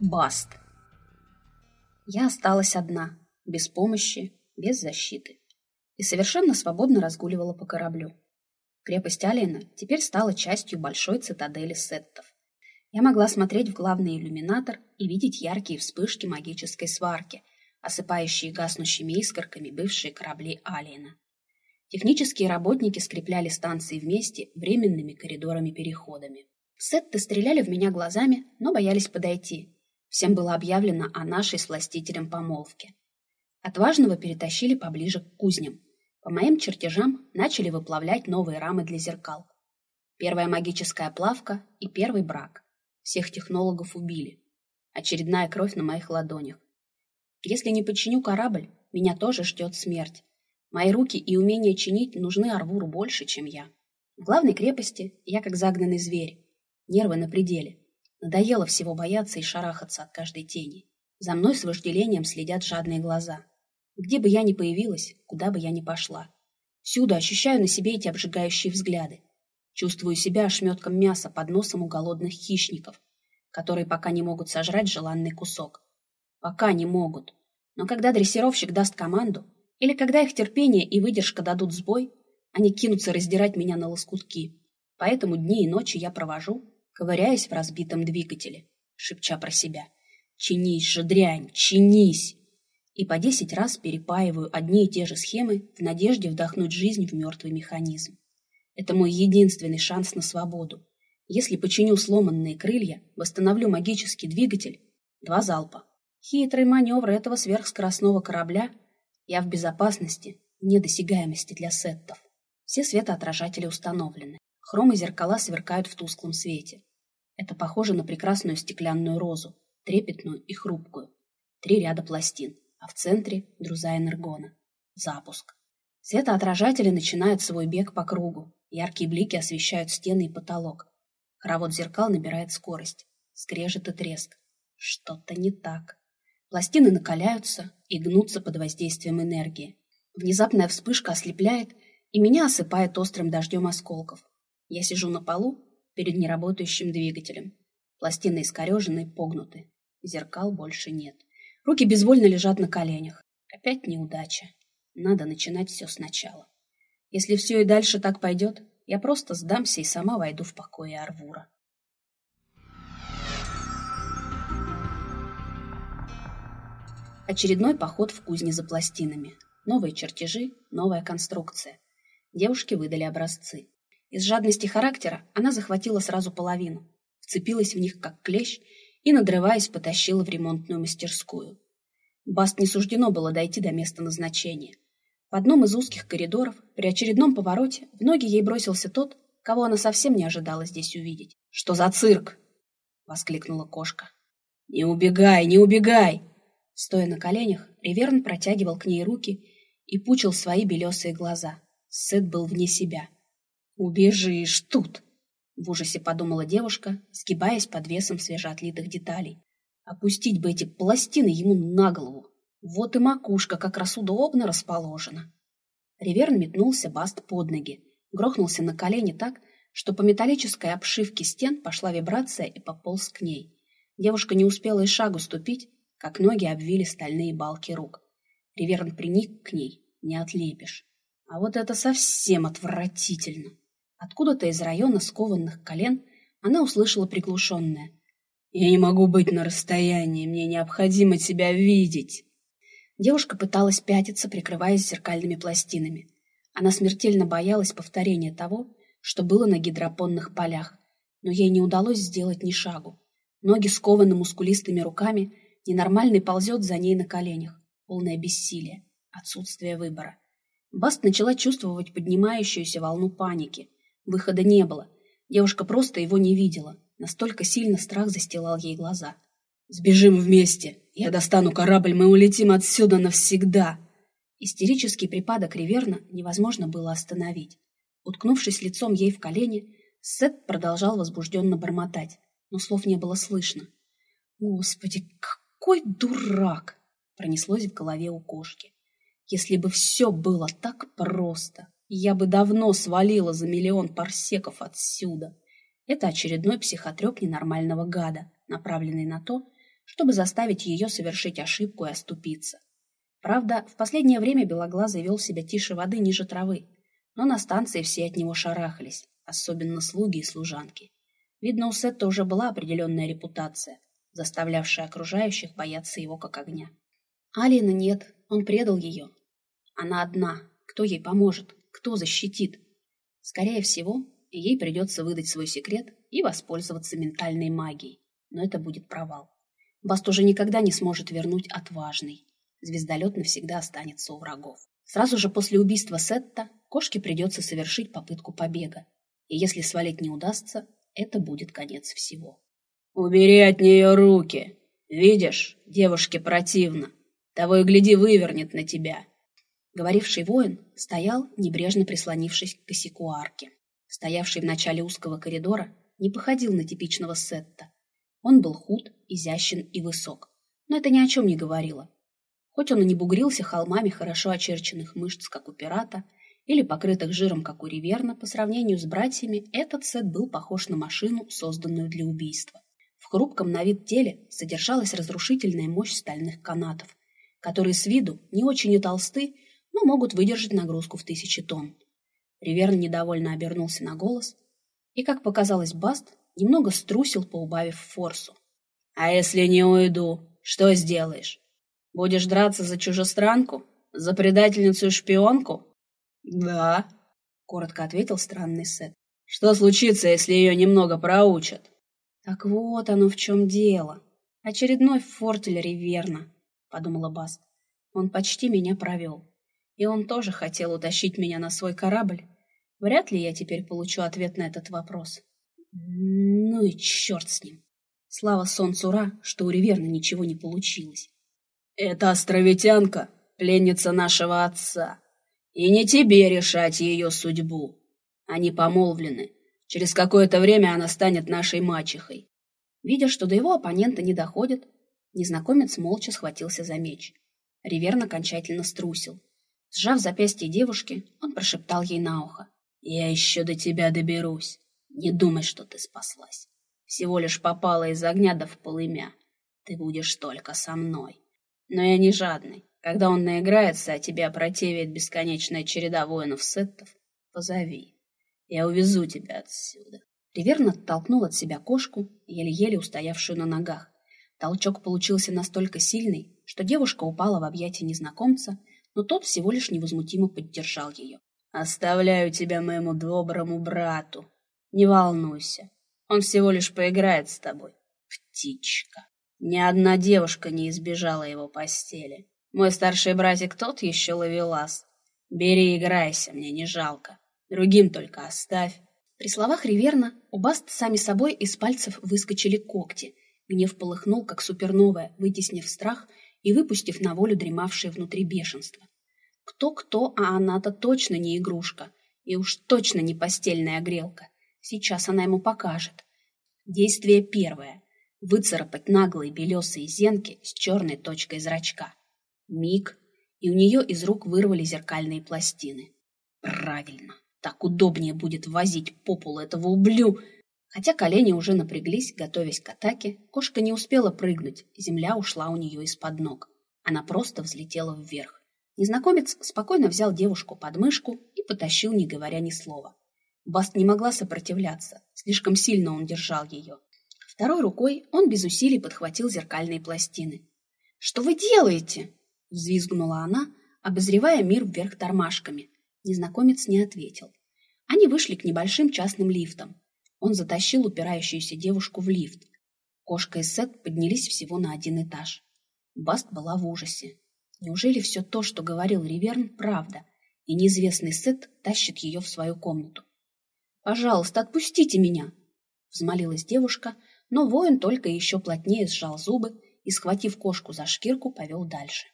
Баст. Я осталась одна, без помощи, без защиты. И совершенно свободно разгуливала по кораблю. Крепость Алиена теперь стала частью большой цитадели сеттов. Я могла смотреть в главный иллюминатор и видеть яркие вспышки магической сварки, осыпающие гаснущими искорками бывшие корабли Алиена. Технические работники скрепляли станции вместе временными коридорами-переходами. Сетты стреляли в меня глазами, но боялись подойти. Всем было объявлено о нашей с властителем помолвке. Отважного перетащили поближе к кузням. По моим чертежам начали выплавлять новые рамы для зеркал. Первая магическая плавка и первый брак. Всех технологов убили. Очередная кровь на моих ладонях. Если не починю корабль, меня тоже ждет смерть. Мои руки и умение чинить нужны Арвуру больше, чем я. В главной крепости я как загнанный зверь. Нервы на пределе. Надоело всего бояться и шарахаться от каждой тени. За мной с вожделением следят жадные глаза. Где бы я ни появилась, куда бы я ни пошла. Всюду ощущаю на себе эти обжигающие взгляды. Чувствую себя ошметком мяса под носом у голодных хищников, которые пока не могут сожрать желанный кусок. Пока не могут. Но когда дрессировщик даст команду, или когда их терпение и выдержка дадут сбой, они кинутся раздирать меня на лоскутки. Поэтому дни и ночи я провожу, ковыряясь в разбитом двигателе, шепча про себя. «Чинись же, дрянь, чинись!» И по десять раз перепаиваю одни и те же схемы в надежде вдохнуть жизнь в мертвый механизм. Это мой единственный шанс на свободу. Если починю сломанные крылья, восстановлю магический двигатель, два залпа. Хитрый маневр этого сверхскоростного корабля, я в безопасности, недосягаемости для сеттов. Все светоотражатели установлены. Хром и зеркала сверкают в тусклом свете. Это похоже на прекрасную стеклянную розу, трепетную и хрупкую. Три ряда пластин, а в центре – друза энергона. Запуск. Светоотражатели начинают свой бег по кругу. Яркие блики освещают стены и потолок. Хоровод зеркал набирает скорость. Скрежет и треск. Что-то не так. Пластины накаляются и гнутся под воздействием энергии. Внезапная вспышка ослепляет, и меня осыпает острым дождем осколков. Я сижу на полу перед неработающим двигателем. Пластины искорежены погнуты. Зеркал больше нет. Руки безвольно лежат на коленях. Опять неудача. Надо начинать все сначала. Если все и дальше так пойдет, я просто сдамся и сама войду в покои Арвура. Очередной поход в кузне за пластинами. Новые чертежи, новая конструкция. Девушки выдали образцы. Из жадности характера она захватила сразу половину, вцепилась в них как клещ и, надрываясь, потащила в ремонтную мастерскую. Баст не суждено было дойти до места назначения. В одном из узких коридоров, при очередном повороте, в ноги ей бросился тот, кого она совсем не ожидала здесь увидеть. «Что за цирк?» — воскликнула кошка. «Не убегай, не убегай!» Стоя на коленях, Риверн протягивал к ней руки и пучил свои белесые глаза. Сет был вне себя. «Убежишь тут!» — в ужасе подумала девушка, сгибаясь под весом свежеотлитых деталей. Опустить бы эти пластины ему на голову. Вот и макушка как раз удобно расположена. Риверн метнулся Баст под ноги, грохнулся на колени так, что по металлической обшивке стен пошла вибрация и пополз к ней. Девушка не успела и шагу ступить, как ноги обвили стальные балки рук. Риверн приник к ней, не отлепишь. А вот это совсем отвратительно. Откуда-то из района скованных колен она услышала приглушенное. «Я не могу быть на расстоянии, мне необходимо тебя видеть!» Девушка пыталась пятиться, прикрываясь зеркальными пластинами. Она смертельно боялась повторения того, что было на гидропонных полях, но ей не удалось сделать ни шагу. Ноги скованы мускулистыми руками, ненормальный ползет за ней на коленях, полное бессилие, отсутствие выбора. Баст начала чувствовать поднимающуюся волну паники. Выхода не было. Девушка просто его не видела. Настолько сильно страх застилал ей глаза. «Сбежим вместе! Я достану корабль, мы улетим отсюда навсегда!» Истерический припадок Риверна невозможно было остановить. Уткнувшись лицом ей в колени, Сет продолжал возбужденно бормотать, но слов не было слышно. «Господи, какой дурак!» пронеслось в голове у кошки. «Если бы все было так просто, я бы давно свалила за миллион парсеков отсюда!» Это очередной психотреп ненормального гада, направленный на то, чтобы заставить ее совершить ошибку и оступиться. Правда, в последнее время Белоглазый вел себя тише воды ниже травы, но на станции все от него шарахались, особенно слуги и служанки. Видно, у Сетта уже была определенная репутация, заставлявшая окружающих бояться его как огня. Алина нет, он предал ее. Она одна, кто ей поможет, кто защитит? Скорее всего, ей придется выдать свой секрет и воспользоваться ментальной магией, но это будет провал. Баст уже никогда не сможет вернуть отважный. Звездолет навсегда останется у врагов. Сразу же после убийства Сетта кошке придется совершить попытку побега, и если свалить не удастся, это будет конец всего. «Убери от нее руки! Видишь, девушке противно. Того и гляди, вывернет на тебя!» Говоривший воин стоял, небрежно прислонившись к косяку арки. Стоявший в начале узкого коридора не походил на типичного сетта. Он был худ, изящен и высок, но это ни о чем не говорило. Хоть он и не бугрился холмами хорошо очерченных мышц, как у пирата, или покрытых жиром, как у Риверна, по сравнению с братьями, этот сет был похож на машину, созданную для убийства. В хрупком на вид теле содержалась разрушительная мощь стальных канатов, которые с виду не очень и толсты, но могут выдержать нагрузку в тысячи тонн. Риверн недовольно обернулся на голос, и, как показалось Баст, немного струсил, поубавив форсу. «А если не уйду, что сделаешь? Будешь драться за чужестранку? За предательницу и шпионку?» «Да», — коротко ответил странный Сет. «Что случится, если ее немного проучат?» «Так вот оно в чем дело. Очередной фортель Риверна», — подумала Баст. «Он почти меня провел». И он тоже хотел утащить меня на свой корабль. Вряд ли я теперь получу ответ на этот вопрос. Ну и черт с ним. Слава солнцу Ра, что у Риверна ничего не получилось. «Это островитянка, пленница нашего отца. И не тебе решать ее судьбу. Они помолвлены. Через какое-то время она станет нашей мачехой». Видя, что до его оппонента не доходит, незнакомец молча схватился за меч. Риверн окончательно струсил. Сжав запястье девушки, он прошептал ей на ухо. «Я еще до тебя доберусь. Не думай, что ты спаслась. Всего лишь попала из огня да в полымя. Ты будешь только со мной. Но я не жадный. Когда он наиграется, а тебя противит бесконечная череда воинов-сеттов, позови. Я увезу тебя отсюда». Риверн оттолкнул от себя кошку, еле-еле устоявшую на ногах. Толчок получился настолько сильный, что девушка упала в объятия незнакомца, но тот всего лишь невозмутимо поддержал ее. «Оставляю тебя моему доброму брату. Не волнуйся, он всего лишь поиграет с тобой, птичка. Ни одна девушка не избежала его постели. Мой старший братик тот еще ловелас. Бери, играйся, мне не жалко. Другим только оставь». При словах Риверна у Баст сами собой из пальцев выскочили когти. Гнев полыхнул, как суперновая, вытеснив страх и выпустив на волю дремавшее внутри бешенство. Кто-кто, а она-то точно не игрушка, и уж точно не постельная грелка. Сейчас она ему покажет. Действие первое. Выцарапать наглые белесые зенки с черной точкой зрачка. Миг, и у нее из рук вырвали зеркальные пластины. Правильно, так удобнее будет возить по полу этого ублю. Хотя колени уже напряглись, готовясь к атаке, кошка не успела прыгнуть, земля ушла у нее из-под ног. Она просто взлетела вверх. Незнакомец спокойно взял девушку под мышку и потащил, не говоря ни слова. Баст не могла сопротивляться, слишком сильно он держал ее. Второй рукой он без усилий подхватил зеркальные пластины. «Что вы делаете?» — взвизгнула она, обозревая мир вверх тормашками. Незнакомец не ответил. Они вышли к небольшим частным лифтам. Он затащил упирающуюся девушку в лифт. Кошка и Сет поднялись всего на один этаж. Баст была в ужасе. Неужели все то, что говорил Риверн, правда, и неизвестный Сет тащит ее в свою комнату? «Пожалуйста, отпустите меня!» Взмолилась девушка, но воин только еще плотнее сжал зубы и, схватив кошку за шкирку, повел дальше.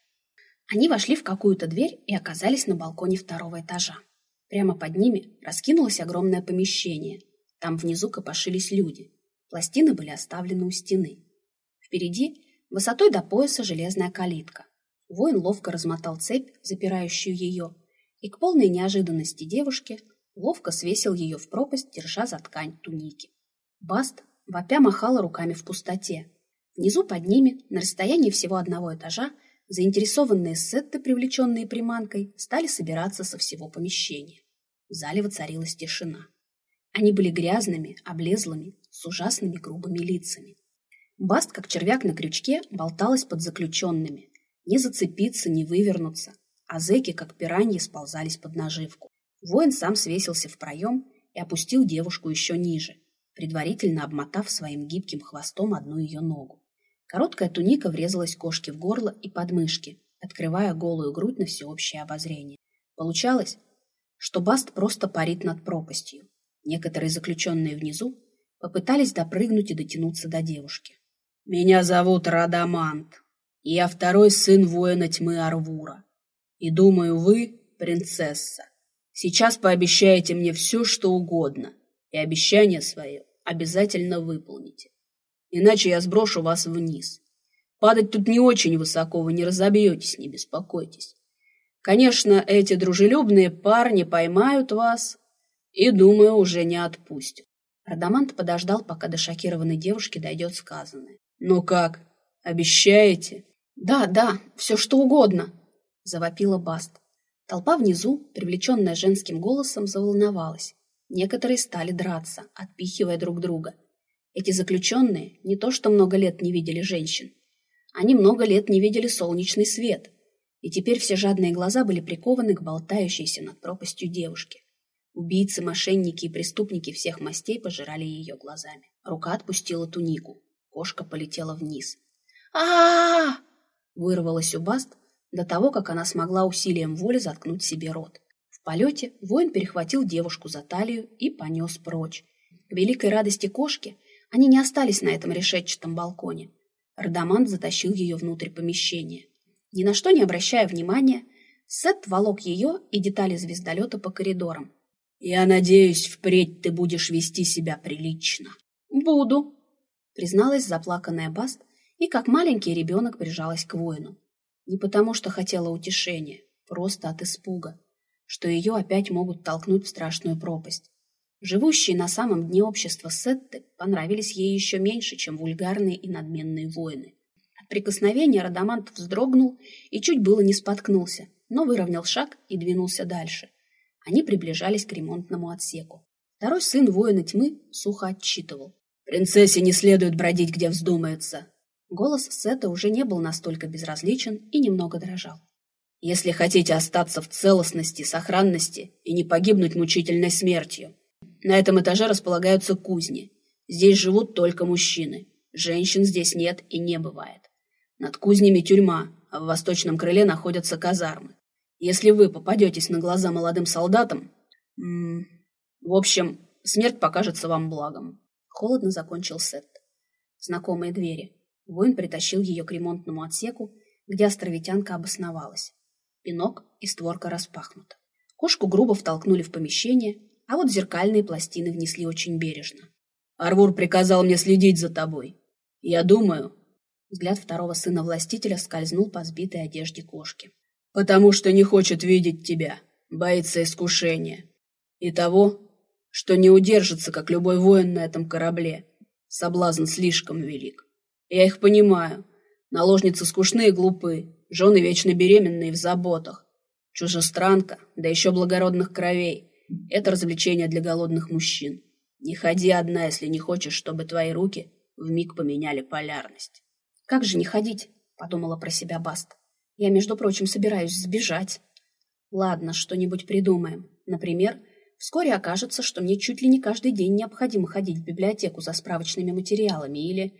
Они вошли в какую-то дверь и оказались на балконе второго этажа. Прямо под ними раскинулось огромное помещение – там внизу копошились люди. Пластины были оставлены у стены. Впереди, высотой до пояса, железная калитка. Воин ловко размотал цепь, запирающую ее, и к полной неожиданности девушки ловко свесил ее в пропасть, держа за ткань туники. Баст, вопя, махала руками в пустоте. Внизу под ними, на расстоянии всего одного этажа, заинтересованные сетты, привлеченные приманкой, стали собираться со всего помещения. В зале воцарилась тишина. Они были грязными, облезлыми, с ужасными грубыми лицами. Баст, как червяк на крючке, болталась под заключенными. Не зацепиться, не вывернуться, а зэки, как пираньи, сползались под наживку. Воин сам свесился в проем и опустил девушку еще ниже, предварительно обмотав своим гибким хвостом одну ее ногу. Короткая туника врезалась кошке в горло и подмышки, открывая голую грудь на всеобщее обозрение. Получалось, что Баст просто парит над пропастью. Некоторые заключенные внизу попытались допрыгнуть и дотянуться до девушки. «Меня зовут Радамант, я второй сын воина тьмы Арвура. И думаю, вы принцесса. Сейчас пообещаете мне все, что угодно, и обещание свое обязательно выполните. Иначе я сброшу вас вниз. Падать тут не очень высоко, вы не разобьетесь, не беспокойтесь. Конечно, эти дружелюбные парни поймают вас и, думаю, уже не отпустят. Радамант подождал, пока до шокированной девушки дойдет сказанное. «Ну как, обещаете?» «Да, да, все что угодно», — завопила Баст. Толпа внизу, привлеченная женским голосом, заволновалась. Некоторые стали драться, отпихивая друг друга. Эти заключенные не то что много лет не видели женщин. Они много лет не видели солнечный свет. И теперь все жадные глаза были прикованы к болтающейся над пропастью девушке. Убийцы, мошенники и преступники всех мастей пожирали ее глазами. Рука отпустила тунику. Кошка полетела вниз. а, -а, Вырвалась у Баст, до того, как она смогла усилием воли заткнуть себе рот. В полете воин перехватил девушку за талию и понес прочь. К великой радости кошки они не остались на этом решетчатом балконе. Радамант затащил ее внутрь помещения. Ни на что не обращая внимания, Сет волок ее и детали звездолета по коридорам. «Я надеюсь, впредь ты будешь вести себя прилично». «Буду», — призналась заплаканная Баст и, как маленький ребенок, прижалась к воину. Не потому, что хотела утешения, просто от испуга, что ее опять могут толкнуть в страшную пропасть. Живущие на самом дне общества Сетты понравились ей еще меньше, чем вульгарные и надменные воины. От прикосновения Радамант вздрогнул и чуть было не споткнулся, но выровнял шаг и двинулся дальше. Они приближались к ремонтному отсеку. Второй сын воина тьмы сухо отчитывал. «Принцессе не следует бродить, где вздумается. Голос Сета уже не был настолько безразличен и немного дрожал. «Если хотите остаться в целостности, сохранности и не погибнуть мучительной смертью, на этом этаже располагаются кузни. Здесь живут только мужчины. Женщин здесь нет и не бывает. Над кузнями тюрьма, а в восточном крыле находятся казармы. Если вы попадетесь на глаза молодым солдатам... В общем, смерть покажется вам благом». Холодно закончил Сет. Знакомые двери. Воин притащил ее к ремонтному отсеку, где островитянка обосновалась. Пинок и створка распахнута. Кошку грубо втолкнули в помещение, а вот зеркальные пластины внесли очень бережно. «Арвур приказал мне следить за тобой. Я думаю...» Взгляд второго сына властителя скользнул по сбитой одежде кошки. «Потому что не хочет видеть тебя, боится искушения. И того, что не удержится, как любой воин на этом корабле. Соблазн слишком велик. Я их понимаю. Наложницы скучные и глупы, жены вечно беременные в заботах. Чужестранка, да еще благородных кровей. Это развлечение для голодных мужчин. Не ходи одна, если не хочешь, чтобы твои руки вмиг поменяли полярность. «Как же не ходить?» — подумала про себя Баст. «Я, между прочим, собираюсь сбежать. Ладно, что-нибудь придумаем. Например, вскоре окажется, что мне чуть ли не каждый день необходимо ходить в библиотеку за справочными материалами или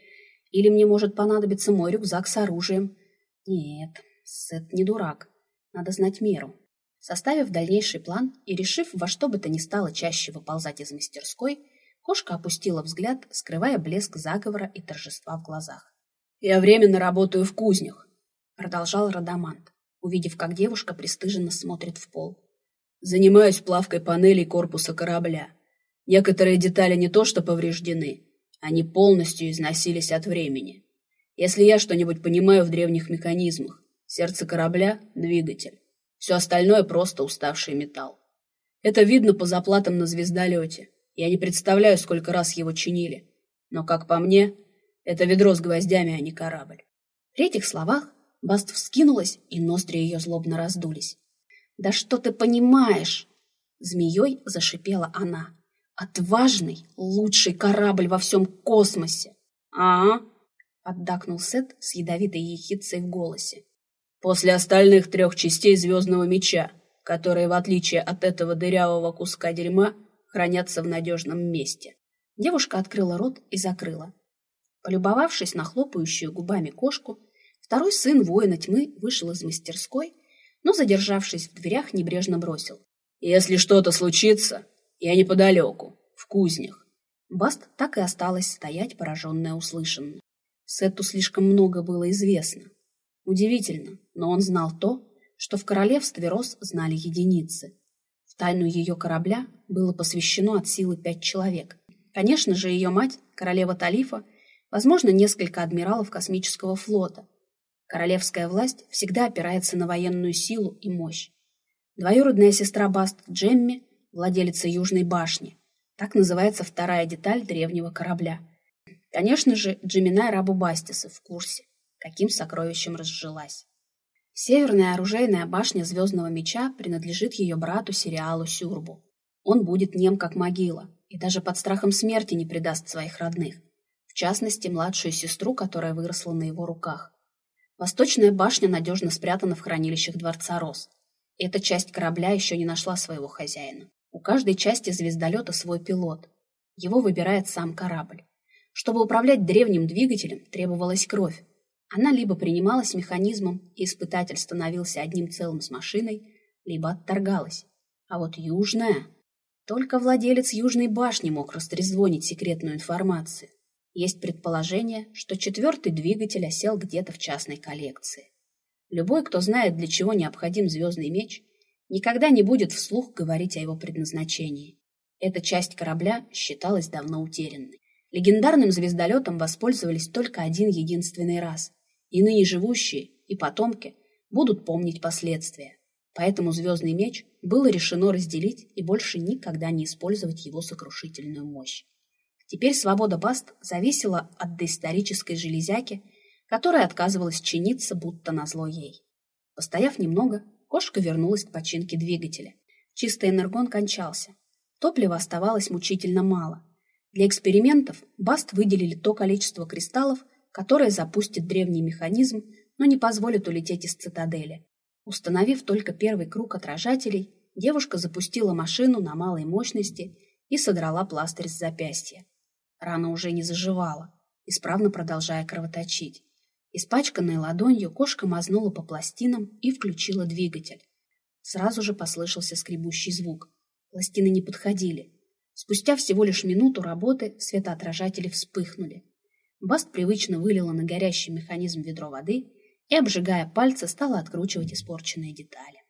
или мне может понадобиться мой рюкзак с оружием. Нет, Сет не дурак. Надо знать меру. Составив дальнейший план и решив во что бы то ни стало чаще выползать из мастерской, кошка опустила взгляд, скрывая блеск заговора и торжества в глазах. «Я временно работаю в кузнях», — продолжал Радамант, увидев, как девушка пристыженно смотрит в пол. «Занимаюсь плавкой панелей корпуса корабля. Некоторые детали не то что повреждены, они полностью износились от времени. Если я что-нибудь понимаю в древних механизмах, сердце корабля — двигатель. Все остальное — просто уставший металл. Это видно по заплатам на звездолете. Я не представляю, сколько раз его чинили. Но, как по мне, Это ведро с гвоздями, а не корабль. При этих словах Баст вскинулась, и ноздри ее злобно раздулись. «Да что ты понимаешь?» Змеей зашипела она. «Отважный, лучший корабль во всем космосе!» «А?» — поддакнул Сет с ядовитой ехидцей в голосе. «После остальных трех частей Звездного Меча, которые, в отличие от этого дырявого куска дерьма, хранятся в надежном месте». Девушка открыла рот и закрыла. Полюбовавшись на хлопающую губами кошку, второй сын воина тьмы вышел из мастерской, но, задержавшись в дверях, небрежно бросил. «Если что-то случится, я неподалеку, в кузнях». Баст так и осталась стоять, пораженная услышанным. Сетту слишком много было известно. Удивительно, но он знал то, что в королевстве Рос знали единицы. В тайну ее корабля было посвящено от силы пять человек. Конечно же, ее мать, королева Талифа, возможно, несколько адмиралов космического флота. Королевская власть всегда опирается на военную силу и мощь. Двоюродная сестра Баст Джемми, владелица Южной башни. Так называется вторая деталь древнего корабля. Конечно же, Джемина Рабу Бастиса в курсе, каким сокровищем разжилась. Северная оружейная башня Звездного Меча принадлежит ее брату Сериалу Сюрбу. Он будет нем как могила и даже под страхом смерти не предаст своих родных, в частности, младшую сестру, которая выросла на его руках. Восточная башня надежно спрятана в хранилищах Дворца Рос. Эта часть корабля еще не нашла своего хозяина. У каждой части звездолета свой пилот. Его выбирает сам корабль. Чтобы управлять древним двигателем, требовалась кровь. Она либо принималась механизмом, и испытатель становился одним целым с машиной, либо отторгалась. А вот южная... Только владелец Южной башни мог растрезвонить секретную информацию. Есть предположение, что четвертый двигатель осел где-то в частной коллекции. Любой, кто знает, для чего необходим звездный меч, никогда не будет вслух говорить о его предназначении. Эта часть корабля считалась давно утерянной. Легендарным звездолетом воспользовались только один единственный раз, и ныне живущие, и потомки будут помнить последствия. Поэтому звездный меч было решено разделить и больше никогда не использовать его сокрушительную мощь. Теперь свобода Баст зависела от доисторической железяки, которая отказывалась чиниться, будто назло ей. Постояв немного, кошка вернулась к починке двигателя. Чистый энергон кончался. Топлива оставалось мучительно мало. Для экспериментов Баст выделили то количество кристаллов, которое запустит древний механизм, но не позволит улететь из цитадели. Установив только первый круг отражателей, девушка запустила машину на малой мощности и содрала пластырь с запястья. Рана уже не заживала, исправно продолжая кровоточить. Испачканной ладонью кошка мазнула по пластинам и включила двигатель. Сразу же послышался скребущий звук. Пластины не подходили. Спустя всего лишь минуту работы светоотражатели вспыхнули. Баст привычно вылила на горящий механизм ведро воды и, обжигая пальцы, стала откручивать испорченные детали.